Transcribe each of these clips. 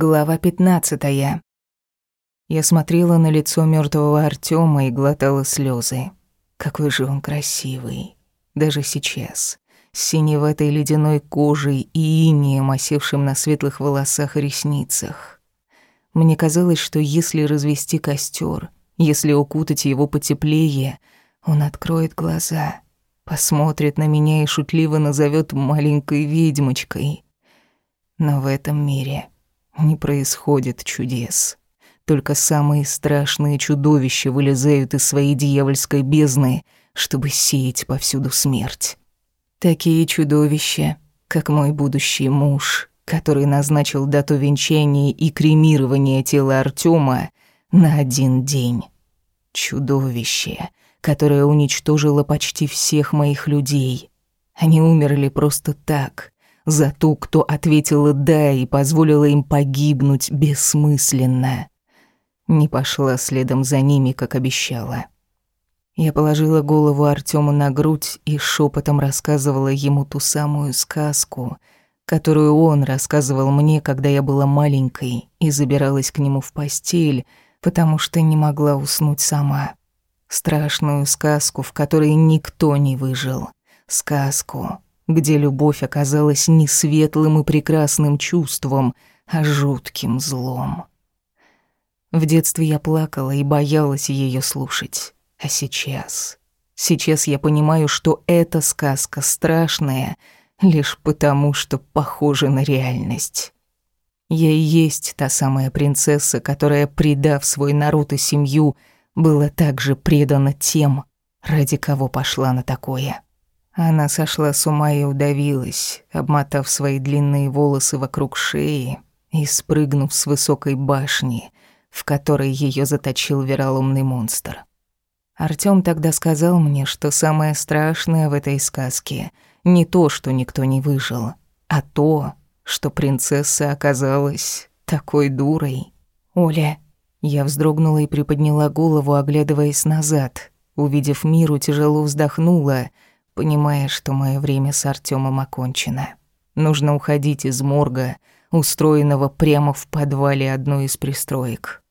Глава 15. Я смотрела на лицо мертвого Артема и глотала слезы. Какой же он красивый. Даже сейчас. С синеватой ледяной кожей и инеем, осевшим на светлых волосах и ресницах. Мне казалось, что если развести костер, если укутать его потеплее, он откроет глаза, посмотрит на меня и шутливо назовет маленькой ведьмочкой. Но в этом мире не происходит чудес. Только самые страшные чудовища вылезают из своей дьявольской бездны, чтобы сеять повсюду смерть. Такие чудовища, как мой будущий муж, который назначил дату венчания и кремирования тела Артема на один день. Чудовище, которое уничтожило почти всех моих людей. Они умерли просто так, за ту, кто ответила «да» и позволила им погибнуть бессмысленно. Не пошла следом за ними, как обещала. Я положила голову Артему на грудь и шепотом рассказывала ему ту самую сказку, которую он рассказывал мне, когда я была маленькой и забиралась к нему в постель, потому что не могла уснуть сама. Страшную сказку, в которой никто не выжил. Сказку, где любовь оказалась не светлым и прекрасным чувством, а жутким злом. В детстве я плакала и боялась ее слушать. А сейчас... Сейчас я понимаю, что эта сказка страшная лишь потому, что похожа на реальность. Я и есть та самая принцесса, которая, предав свой народ и семью, была также предана тем, ради кого пошла на такое. Она сошла с ума и удавилась, обмотав свои длинные волосы вокруг шеи и спрыгнув с высокой башни, в которой ее заточил вероломный монстр. Артём тогда сказал мне, что самое страшное в этой сказке не то, что никто не выжил, а то, что принцесса оказалась такой дурой. «Оля...» Я вздрогнула и приподняла голову, оглядываясь назад. Увидев миру, тяжело вздохнула — понимая, что мое время с Артемом окончено. Нужно уходить из морга, устроенного прямо в подвале одной из пристроек.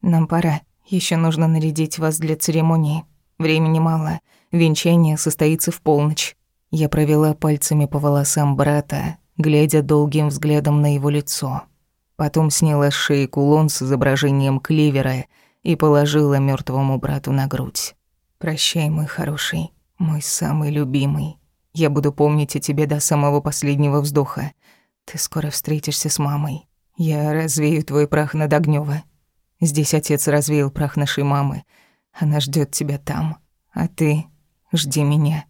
Нам пора. Еще нужно нарядить вас для церемонии. Времени мало. Венчание состоится в полночь. Я провела пальцами по волосам брата, глядя долгим взглядом на его лицо. Потом сняла с шеи кулон с изображением клевера и положила мертвому брату на грудь. «Прощай, мой хороший. Мой самый любимый. Я буду помнить о тебе до самого последнего вздоха. Ты скоро встретишься с мамой. Я развею твой прах над Огнёво. Здесь отец развеял прах нашей мамы. Она ждет тебя там. А ты жди меня.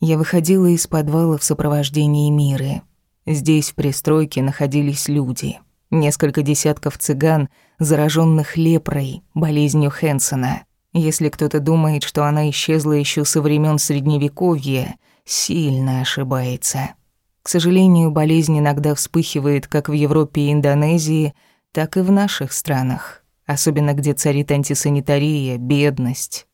Я выходила из подвала в сопровождении Миры. Здесь в пристройке находились люди. Несколько десятков цыган, зараженных лепрой, болезнью Хэнсона. Если кто-то думает, что она исчезла еще со времен Средневековья, сильно ошибается. К сожалению, болезнь иногда вспыхивает как в Европе и Индонезии, так и в наших странах, особенно где царит антисанитария, бедность.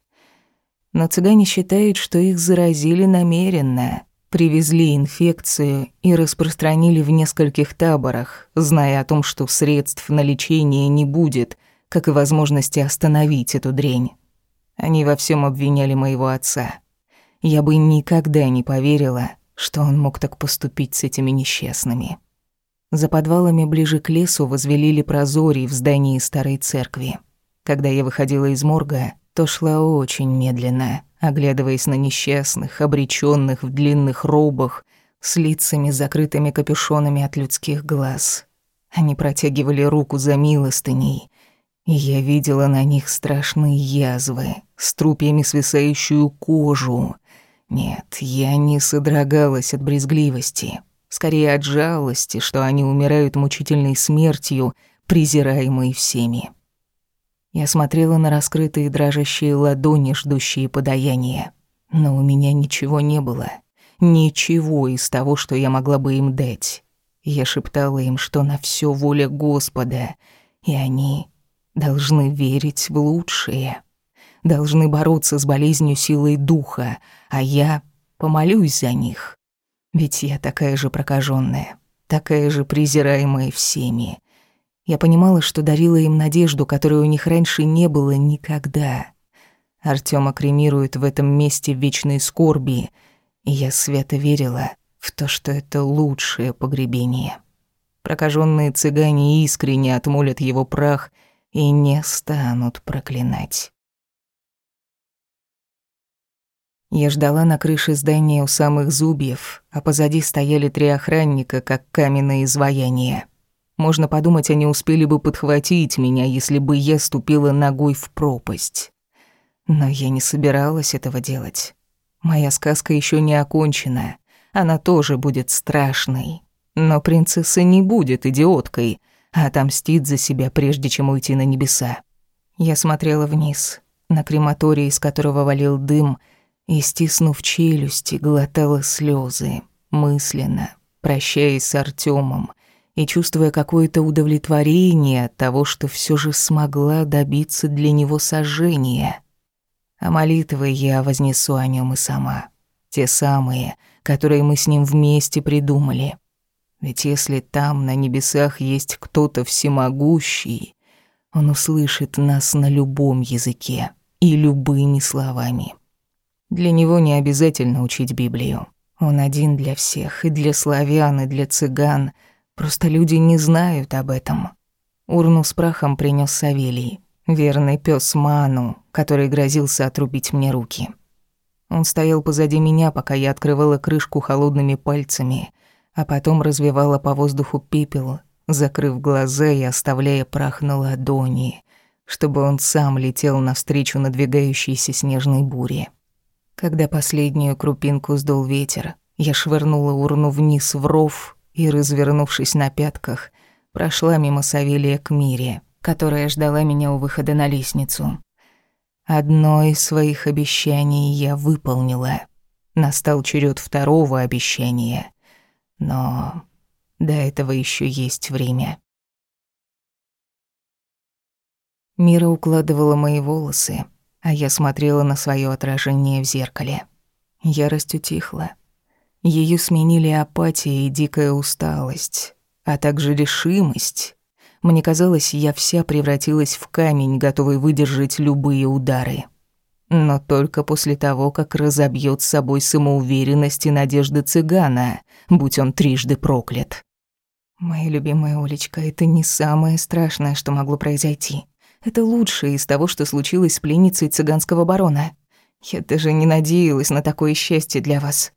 Но цыгане считают, что их заразили намеренно, привезли инфекцию и распространили в нескольких таборах, зная о том, что средств на лечение не будет, как и возможности остановить эту дрянь. Они во всем обвиняли моего отца. Я бы никогда не поверила, что он мог так поступить с этими несчастными. За подвалами ближе к лесу возвели прозорий в здании старой церкви. Когда я выходила из морга, то шла очень медленно, оглядываясь на несчастных, обречённых в длинных робах, с лицами, закрытыми капюшонами от людских глаз. Они протягивали руку за милостыней, и я видела на них страшные язвы, с трупьями свисающую кожу. Нет, я не содрогалась от брезгливости, скорее от жалости, что они умирают мучительной смертью, презираемые всеми. Я смотрела на раскрытые дрожащие ладони, ждущие подаяния. Но у меня ничего не было. Ничего из того, что я могла бы им дать. Я шептала им, что на все воля Господа, и они должны верить в лучшее, должны бороться с болезнью силой духа, а я помолюсь за них. Ведь я такая же прокаженная, такая же презираемая всеми, Я понимала, что дарила им надежду, которой у них раньше не было никогда. Артема кремируют в этом месте вечной скорби, и я свято верила в то, что это лучшее погребение. Прокаженные цыгане искренне отмолят его прах и не станут проклинать. Я ждала на крыше здания у самых зубьев, а позади стояли три охранника, как каменные изваяния. Можно подумать, они успели бы подхватить меня, если бы я ступила ногой в пропасть. Но я не собиралась этого делать. Моя сказка еще не окончена. Она тоже будет страшной. Но принцесса не будет идиоткой, а отомстит за себя, прежде чем уйти на небеса. Я смотрела вниз, на крематорий, из которого валил дым, и, стиснув челюсти, глотала слезы, мысленно, прощаясь с Артемом и чувствуя какое-то удовлетворение от того, что все же смогла добиться для него сожжения. А молитвы я вознесу о нем и сама. Те самые, которые мы с ним вместе придумали. Ведь если там, на небесах, есть кто-то всемогущий, он услышит нас на любом языке и любыми словами. Для него не обязательно учить Библию. Он один для всех, и для славян, и для цыган. Просто люди не знают об этом. Урну с прахом принес Савелий, верный пес Ману, который грозился отрубить мне руки. Он стоял позади меня, пока я открывала крышку холодными пальцами, а потом развивала по воздуху пепел, закрыв глаза и оставляя прах на ладони, чтобы он сам летел навстречу надвигающейся снежной буре. Когда последнюю крупинку сдул ветер, я швырнула урну вниз в ров и, развернувшись на пятках, прошла мимо Савелия к Мире, которая ждала меня у выхода на лестницу. Одно из своих обещаний я выполнила. Настал черед второго обещания. Но до этого еще есть время. Мира укладывала мои волосы, а я смотрела на свое отражение в зеркале. Ярость утихла. Ее сменили апатия и дикая усталость, а также решимость. Мне казалось, я вся превратилась в камень, готовый выдержать любые удары. Но только после того, как разобьет с собой самоуверенность и надежды цыгана, будь он трижды проклят. Моя любимая Олечка, это не самое страшное, что могло произойти. Это лучшее из того, что случилось с пленницей цыганского барона. Я даже не надеялась на такое счастье для вас».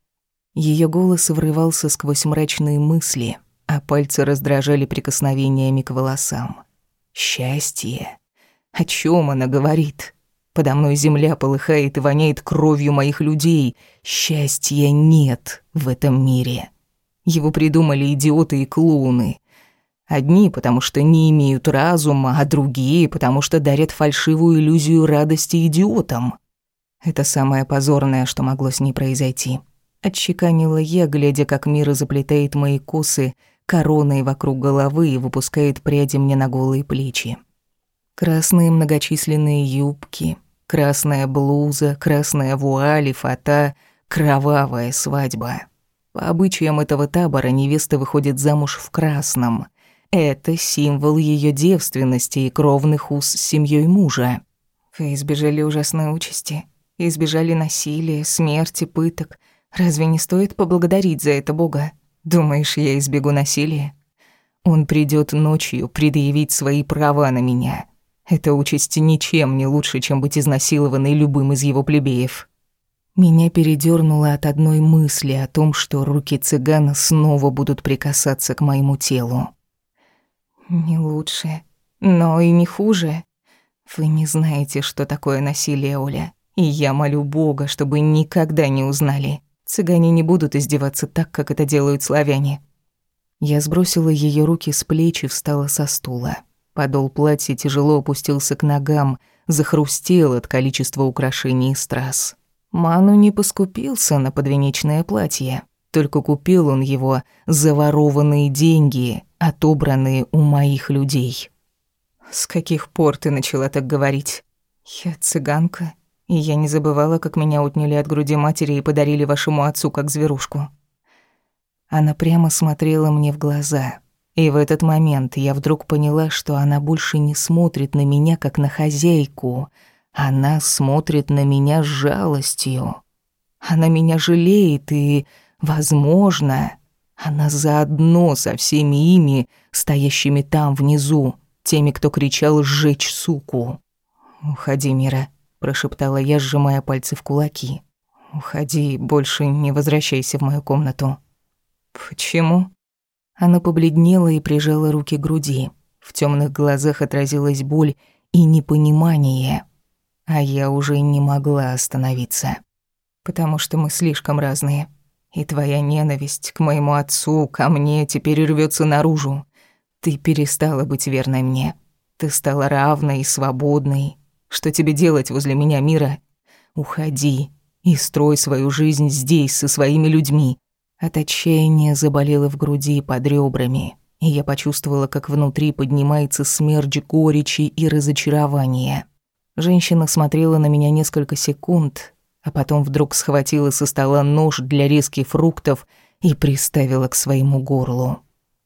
Ее голос врывался сквозь мрачные мысли, а пальцы раздражали прикосновениями к волосам. «Счастье? О чем она говорит? Подо мной земля полыхает и воняет кровью моих людей. Счастья нет в этом мире. Его придумали идиоты и клоуны. Одни, потому что не имеют разума, а другие, потому что дарят фальшивую иллюзию радости идиотам. Это самое позорное, что могло с ней произойти. Отчеканила я, глядя, как мир заплетает мои косы короной вокруг головы и выпускает пряди мне на голые плечи. Красные многочисленные юбки, красная блуза, красная вуаль и фата, кровавая свадьба. По обычаям этого табора невеста выходит замуж в красном — это символ ее девственности и кровных уз с семьей мужа. Вы избежали ужасной участи, избежали насилия, смерти, пыток. Разве не стоит поблагодарить за это Бога? Думаешь, я избегу насилия? Он придет ночью предъявить свои права на меня. Эта участь ничем не лучше, чем быть изнасилованной любым из его плебеев. Меня передёрнуло от одной мысли о том, что руки цыгана снова будут прикасаться к моему телу. Не лучше, но и не хуже. Вы не знаете, что такое насилие, Оля. И я молю Бога, чтобы никогда не узнали. Цыгане не будут издеваться так, как это делают славяне. Я сбросила ее руки с плеч и встала со стула. Подол платья тяжело опустился к ногам, захрустел от количества украшений и страз. Ману не поскупился на подвенечное платье. Только купил он его за ворованные деньги, отобранные у моих людей. С каких пор ты начала так говорить? Я цыганка, и я не забывала, как меня отняли от груди матери и подарили вашему отцу как зверушку. Она прямо смотрела мне в глаза, И в этот момент я вдруг поняла, что она больше не смотрит на меня как на хозяйку. Она смотрит на меня с жалостью. Она меня жалеет и, возможно, она заодно со всеми ими, стоящими там внизу, теми, кто кричал «сжечь суку». «Уходи, Мира», — прошептала я, сжимая пальцы в кулаки. «Уходи, больше не возвращайся в мою комнату». «Почему?» Она побледнела и прижала руки к груди. В темных глазах отразилась боль и непонимание. А я уже не могла остановиться. «Потому что мы слишком разные. И твоя ненависть к моему отцу, ко мне теперь рвется наружу. Ты перестала быть верной мне. Ты стала равной и свободной. Что тебе делать возле меня, Мира? Уходи и строй свою жизнь здесь со своими людьми. От отчаяния заболело в груди под ребрами, и я почувствовала, как внутри поднимается смерч горечи и разочарования. Женщина смотрела на меня несколько секунд, а потом вдруг схватила со стола нож для резки фруктов и приставила к своему горлу.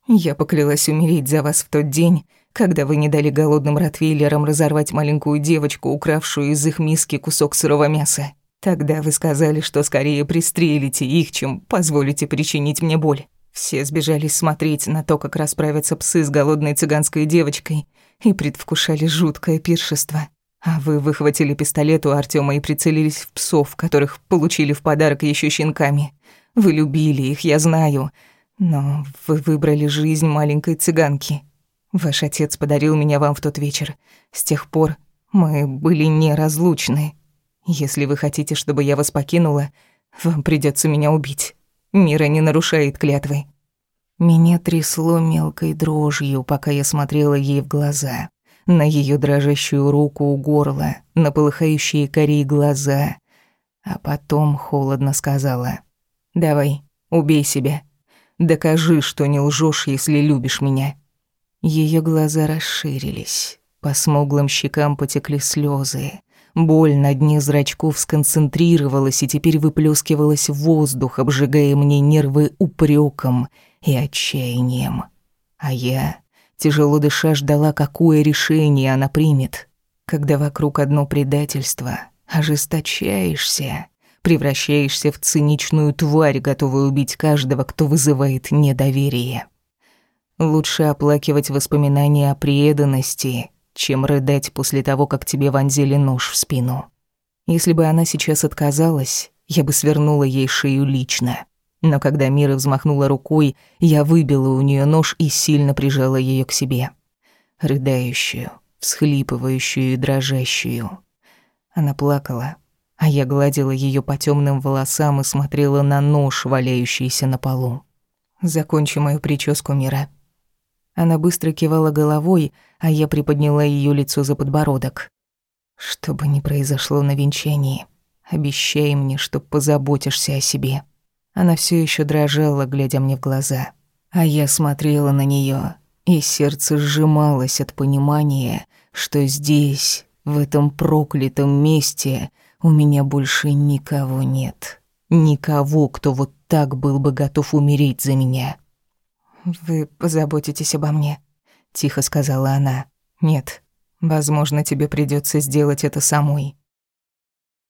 «Я поклялась умереть за вас в тот день, когда вы не дали голодным ротвейлерам разорвать маленькую девочку, укравшую из их миски кусок сырого мяса. Тогда вы сказали, что скорее пристрелите их, чем позволите причинить мне боль. Все сбежались смотреть на то, как расправятся псы с голодной цыганской девочкой, и предвкушали жуткое пиршество. А вы выхватили пистолет у Артема и прицелились в псов, которых получили в подарок еще щенками. Вы любили их, я знаю, но вы выбрали жизнь маленькой цыганки. Ваш отец подарил меня вам в тот вечер. С тех пор мы были неразлучны. Если вы хотите, чтобы я вас покинула, вам придется меня убить. Мира не нарушает клятвы. Меня трясло мелкой дрожью, пока я смотрела ей в глаза на ее дрожащую руку у горла, на полыхающие корей глаза, а потом холодно сказала «Давай, убей себя. Докажи, что не лжешь, если любишь меня». Ее глаза расширились, по смуглым щекам потекли слезы. Боль на дне зрачков сконцентрировалась и теперь выплескивалась в воздух, обжигая мне нервы упреком и отчаянием. А я Тяжело дыша ждала, какое решение она примет. Когда вокруг одно предательство, ожесточаешься, превращаешься в циничную тварь, готовую убить каждого, кто вызывает недоверие. Лучше оплакивать воспоминания о преданности, чем рыдать после того, как тебе вонзили нож в спину. Если бы она сейчас отказалась, я бы свернула ей шею лично. Но когда Мира взмахнула рукой, я выбила у нее нож и сильно прижала ее к себе. Рыдающую, всхлипывающую и дрожащую. Она плакала, а я гладила ее по темным волосам и смотрела на нож, валяющийся на полу. «Закончи мою прическу, Мира». Она быстро кивала головой, а я приподняла ее лицо за подбородок. «Что бы ни произошло на венчании, обещай мне, что позаботишься о себе». Она все еще дрожала, глядя мне в глаза. А я смотрела на нее, и сердце сжималось от понимания, что здесь, в этом проклятом месте, у меня больше никого нет. Никого, кто вот так был бы готов умереть за меня. «Вы позаботитесь обо мне», — тихо сказала она. «Нет, возможно, тебе придется сделать это самой.